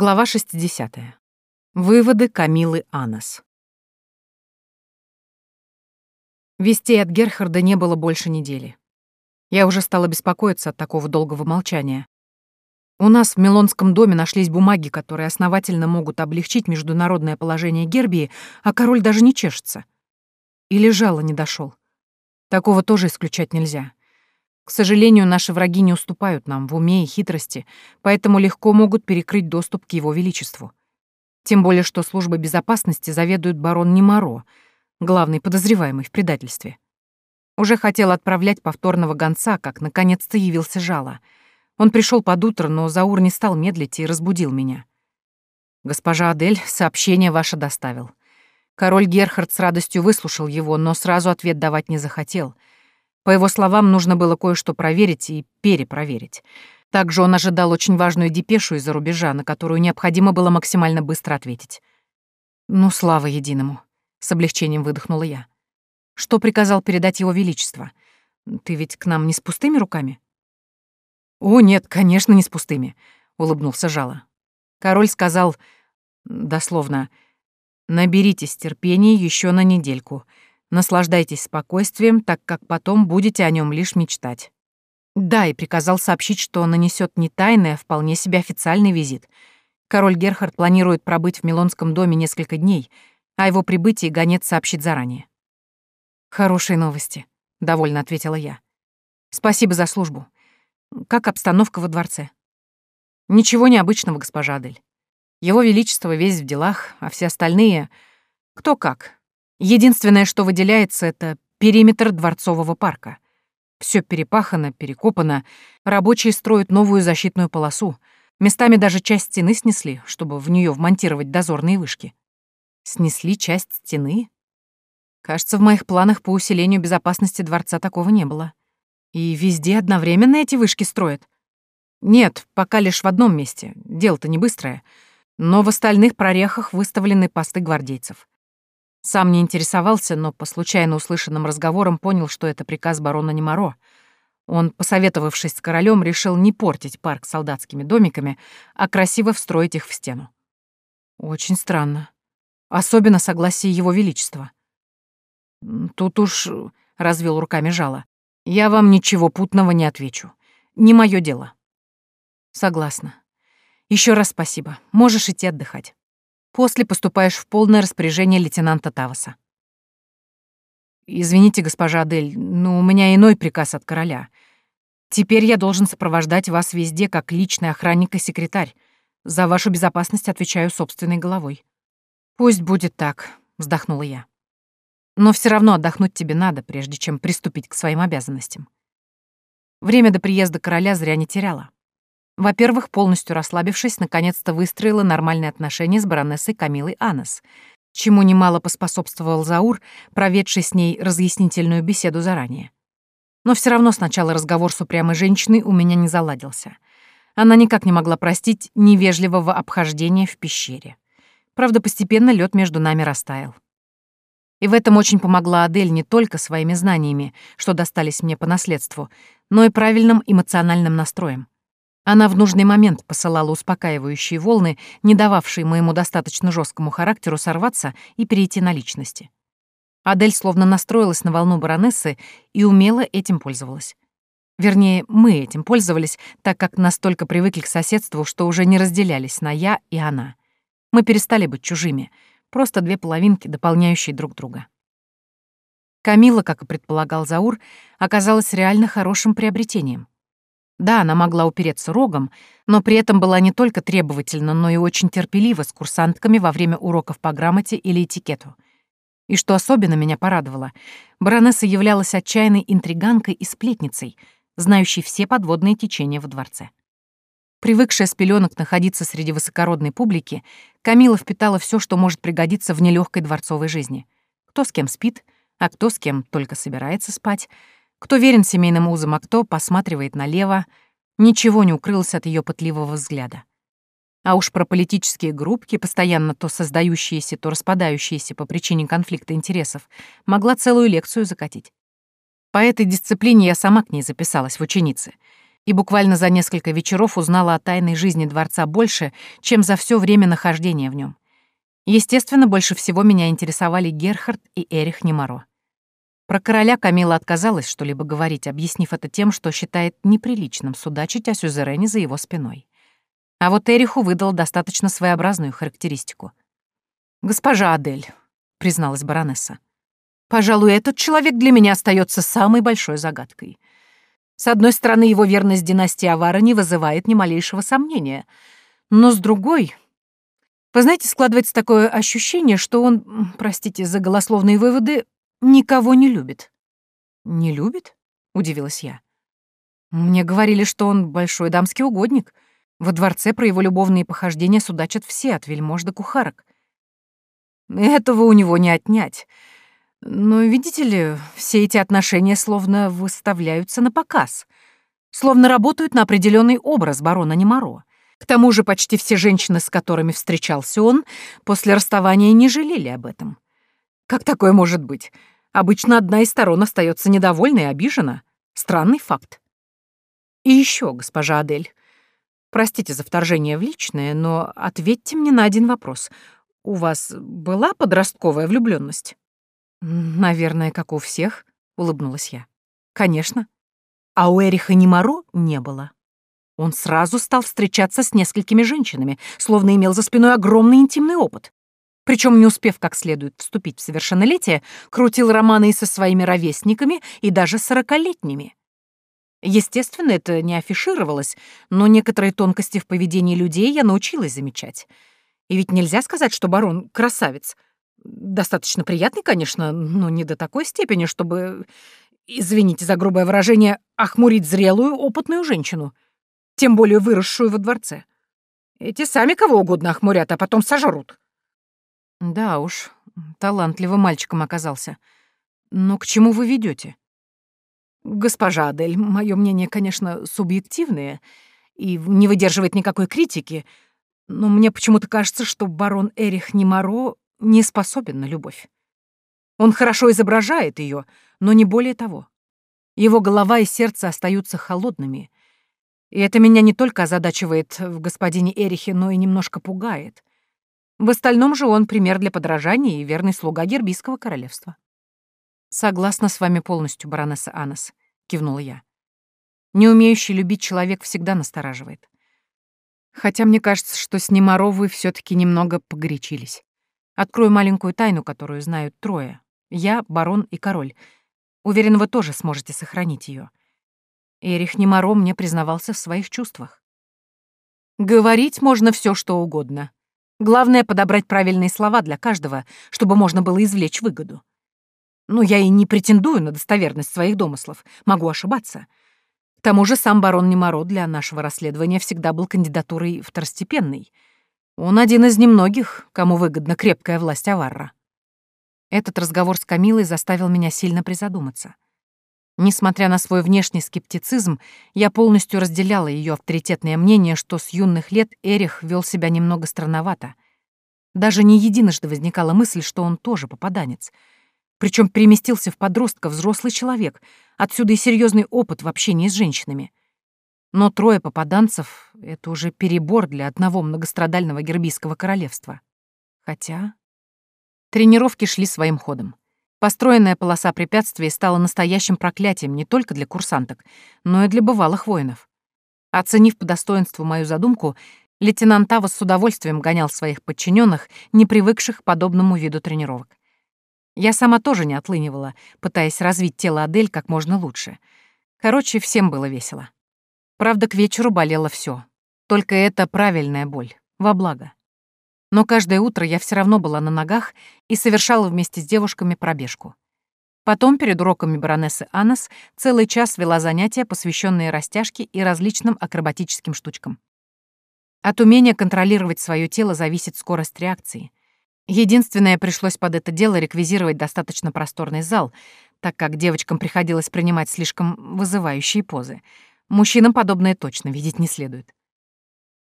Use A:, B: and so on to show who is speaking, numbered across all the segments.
A: Глава 60. Выводы Камилы Анас. Вестей от Герхарда не было больше недели. Я уже стала беспокоиться от такого долгого молчания. У нас в Милонском доме нашлись бумаги, которые основательно могут облегчить международное положение Гербии, а король даже не чешется. Или жало не дошел. Такого тоже исключать нельзя. К сожалению, наши враги не уступают нам в уме и хитрости, поэтому легко могут перекрыть доступ к его величеству. Тем более, что службой безопасности заведует барон Немаро, главный подозреваемый в предательстве. Уже хотел отправлять повторного гонца, как наконец-то явился Жало. Он пришел под утро, но Заур не стал медлить и разбудил меня. «Госпожа Адель, сообщение ваше доставил». Король Герхард с радостью выслушал его, но сразу ответ давать не захотел — по его словам, нужно было кое-что проверить и перепроверить. Также он ожидал очень важную депешу из-за рубежа, на которую необходимо было максимально быстро ответить. «Ну, слава единому!» — с облегчением выдохнула я. «Что приказал передать его величество? Ты ведь к нам не с пустыми руками?» «О, нет, конечно, не с пустыми», — улыбнулся Жало. Король сказал, дословно, «Наберитесь терпения еще на недельку. Наслаждайтесь спокойствием, так как потом будете о нем лишь мечтать. Да, и приказал сообщить, что нанесет не тайный, а вполне себе официальный визит. Король Герхард планирует пробыть в Милонском доме несколько дней, а его прибытии гонец сообщит заранее. «Хорошие новости», — довольно ответила я. «Спасибо за службу. Как обстановка во дворце?» «Ничего необычного, госпожа Адель. Его Величество весь в делах, а все остальные... Кто как, Единственное, что выделяется, это периметр дворцового парка. Все перепахано, перекопано, рабочие строят новую защитную полосу. Местами даже часть стены снесли, чтобы в нее вмонтировать дозорные вышки. Снесли часть стены? Кажется, в моих планах по усилению безопасности дворца такого не было. И везде одновременно эти вышки строят? Нет, пока лишь в одном месте. Дело-то не быстрое. Но в остальных прорехах выставлены посты гвардейцев. Сам не интересовался, но по случайно услышанным разговорам понял, что это приказ барона Немаро. Он, посоветовавшись с королем, решил не портить парк солдатскими домиками, а красиво встроить их в стену. Очень странно. Особенно согласие его величества. Тут уж, — развел руками жало, — я вам ничего путного не отвечу. Не мое дело. Согласна. Еще раз спасибо. Можешь идти отдыхать. После поступаешь в полное распоряжение лейтенанта Таваса. «Извините, госпожа Адель, но у меня иной приказ от короля. Теперь я должен сопровождать вас везде как личный охранник и секретарь. За вашу безопасность отвечаю собственной головой». «Пусть будет так», — вздохнула я. «Но все равно отдохнуть тебе надо, прежде чем приступить к своим обязанностям». Время до приезда короля зря не теряла. Во-первых, полностью расслабившись, наконец-то выстроила нормальные отношения с баронессой Камилой Анес, чему немало поспособствовал Заур, проведший с ней разъяснительную беседу заранее. Но все равно сначала разговор с упрямой женщиной у меня не заладился. Она никак не могла простить невежливого обхождения в пещере. Правда, постепенно лед между нами растаял. И в этом очень помогла Адель не только своими знаниями, что достались мне по наследству, но и правильным эмоциональным настроем. Она в нужный момент посылала успокаивающие волны, не дававшие моему достаточно жесткому характеру сорваться и перейти на личности. Адель словно настроилась на волну баронессы и умело этим пользовалась. Вернее, мы этим пользовались, так как настолько привыкли к соседству, что уже не разделялись на «я» и «она». Мы перестали быть чужими, просто две половинки, дополняющие друг друга. Камила, как и предполагал Заур, оказалась реально хорошим приобретением. Да, она могла упереться рогом, но при этом была не только требовательна, но и очень терпелива с курсантками во время уроков по грамоте или этикету. И что особенно меня порадовало, баронесса являлась отчаянной интриганкой и сплетницей, знающей все подводные течения во дворце. Привыкшая с пеленок находиться среди высокородной публики, Камила впитала все, что может пригодиться в нелегкой дворцовой жизни. Кто с кем спит, а кто с кем только собирается спать — кто верен семейным узам, а кто посматривает налево, ничего не укрылось от ее пытливого взгляда. А уж про политические группки, постоянно то создающиеся, то распадающиеся по причине конфликта интересов, могла целую лекцию закатить. По этой дисциплине я сама к ней записалась в ученицы. и буквально за несколько вечеров узнала о тайной жизни дворца больше, чем за все время нахождения в нем. Естественно, больше всего меня интересовали Герхард и Эрих Немаро. Про короля Камила отказалась что-либо говорить, объяснив это тем, что считает неприличным судачить о сюзерене за его спиной. А вот Эриху выдал достаточно своеобразную характеристику. «Госпожа Адель», — призналась баронесса, — «пожалуй, этот человек для меня остается самой большой загадкой. С одной стороны, его верность династии Авара не вызывает ни малейшего сомнения, но с другой вы знаете, складывается такое ощущение, что он, простите за голословные выводы, никого не любит. Не любит? Удивилась я. Мне говорили, что он большой дамский угодник. Во дворце про его любовные похождения судачат все, от вельмож до кухарок. Этого у него не отнять. Но, видите ли, все эти отношения словно выставляются на показ. Словно работают на определенный образ барона Немаро. К тому же почти все женщины, с которыми встречался он, после расставания не жалели об этом. Как такое может быть? Обычно одна из сторон остается недовольна и обижена. Странный факт. И еще, госпожа Адель, простите за вторжение в личное, но ответьте мне на один вопрос. У вас была подростковая влюбленность? Наверное, как у всех, улыбнулась я. Конечно. А у Эриха Немаро не было. Он сразу стал встречаться с несколькими женщинами, словно имел за спиной огромный интимный опыт. Причем, не успев как следует вступить в совершеннолетие, крутил романы и со своими ровесниками, и даже сорокалетними. Естественно, это не афишировалось, но некоторые тонкости в поведении людей я научилась замечать. И ведь нельзя сказать, что барон — красавец. Достаточно приятный, конечно, но не до такой степени, чтобы, извините за грубое выражение, охмурить зрелую, опытную женщину — тем более выросшую во дворце. Эти сами кого угодно охмурят, а потом сожрут. Да уж, талантливым мальчиком оказался. Но к чему вы ведете? Госпожа Адель, мое мнение, конечно, субъективное и не выдерживает никакой критики, но мне почему-то кажется, что барон Эрих Немаро не способен на любовь. Он хорошо изображает ее, но не более того. Его голова и сердце остаются холодными, и это меня не только озадачивает в господине Эрихе, но и немножко пугает. В остальном же он пример для подражания и верный слуга Гербийского королевства. «Согласна с вами полностью, баронесса Анас», — кивнула я. «Не умеющий любить человек всегда настораживает. Хотя мне кажется, что с Немаро все таки немного погорячились. Открою маленькую тайну, которую знают трое. Я, барон и король. Уверен, вы тоже сможете сохранить ее. Эрих Немаро мне признавался в своих чувствах. Говорить можно все, что угодно. Главное — подобрать правильные слова для каждого, чтобы можно было извлечь выгоду. Но я и не претендую на достоверность своих домыслов, могу ошибаться. К тому же сам барон Немаро для нашего расследования всегда был кандидатурой второстепенной. Он один из немногих, кому выгодна крепкая власть Аварра. Этот разговор с Камилой заставил меня сильно призадуматься — Несмотря на свой внешний скептицизм, я полностью разделяла ее авторитетное мнение, что с юных лет Эрих вел себя немного странновато. Даже не единожды возникала мысль, что он тоже попаданец. Причем переместился в подростка взрослый человек, отсюда и серьезный опыт в общении с женщинами. Но трое попаданцев — это уже перебор для одного многострадального гербийского королевства. Хотя... Тренировки шли своим ходом. Построенная полоса препятствий стала настоящим проклятием не только для курсанток, но и для бывалых воинов. Оценив по достоинству мою задумку, лейтенант Тавас с удовольствием гонял своих подчиненных, не привыкших к подобному виду тренировок. Я сама тоже не отлынивала, пытаясь развить тело Адель как можно лучше. Короче, всем было весело. Правда, к вечеру болело все. Только это правильная боль, во благо но каждое утро я все равно была на ногах и совершала вместе с девушками пробежку. Потом перед уроками баронессы Аннес целый час вела занятия, посвященные растяжке и различным акробатическим штучкам. От умения контролировать свое тело зависит скорость реакции. Единственное, пришлось под это дело реквизировать достаточно просторный зал, так как девочкам приходилось принимать слишком вызывающие позы. Мужчинам подобное точно видеть не следует.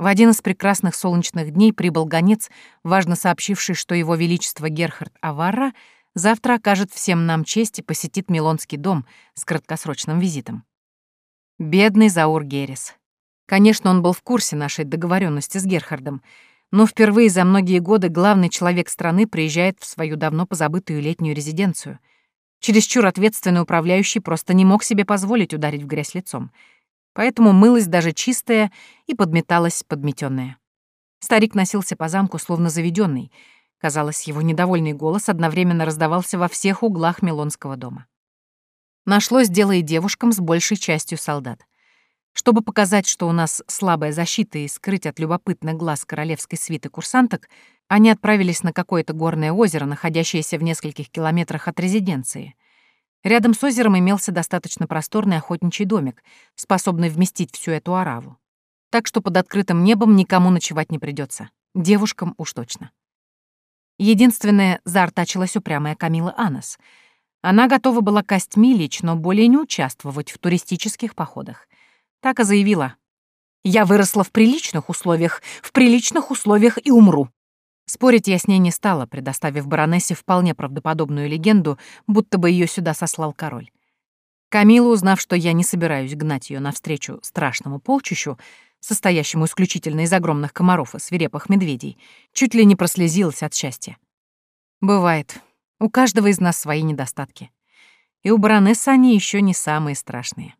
A: В один из прекрасных солнечных дней прибыл гонец, важно сообщивший, что его величество Герхард Аварра завтра окажет всем нам честь и посетит Милонский дом с краткосрочным визитом. Бедный Заур Геррис. Конечно, он был в курсе нашей договоренности с Герхардом, но впервые за многие годы главный человек страны приезжает в свою давно позабытую летнюю резиденцию. Чересчур ответственный управляющий просто не мог себе позволить ударить в грязь лицом. Поэтому мылась даже чистая и подметалась подметенная. Старик носился по замку, словно заведенный. Казалось, его недовольный голос одновременно раздавался во всех углах Милонского дома. Нашлось дело и девушкам с большей частью солдат. Чтобы показать, что у нас слабая защита и скрыть от любопытных глаз королевской свиты курсанток, они отправились на какое-то горное озеро, находящееся в нескольких километрах от резиденции. Рядом с озером имелся достаточно просторный охотничий домик, способный вместить всю эту ораву. Так что под открытым небом никому ночевать не придется. Девушкам уж точно. Единственное, заортачилась упрямая Камила Анас. Она готова была костьми лично более не участвовать в туристических походах. Так и заявила. «Я выросла в приличных условиях, в приличных условиях и умру». Спорить я с ней не стала, предоставив баронессе вполне правдоподобную легенду, будто бы ее сюда сослал король. Камила, узнав, что я не собираюсь гнать ее навстречу страшному полчищу, состоящему исключительно из огромных комаров и свирепых медведей, чуть ли не прослезилась от счастья. Бывает. У каждого из нас свои недостатки. И у баронессы они еще не самые страшные.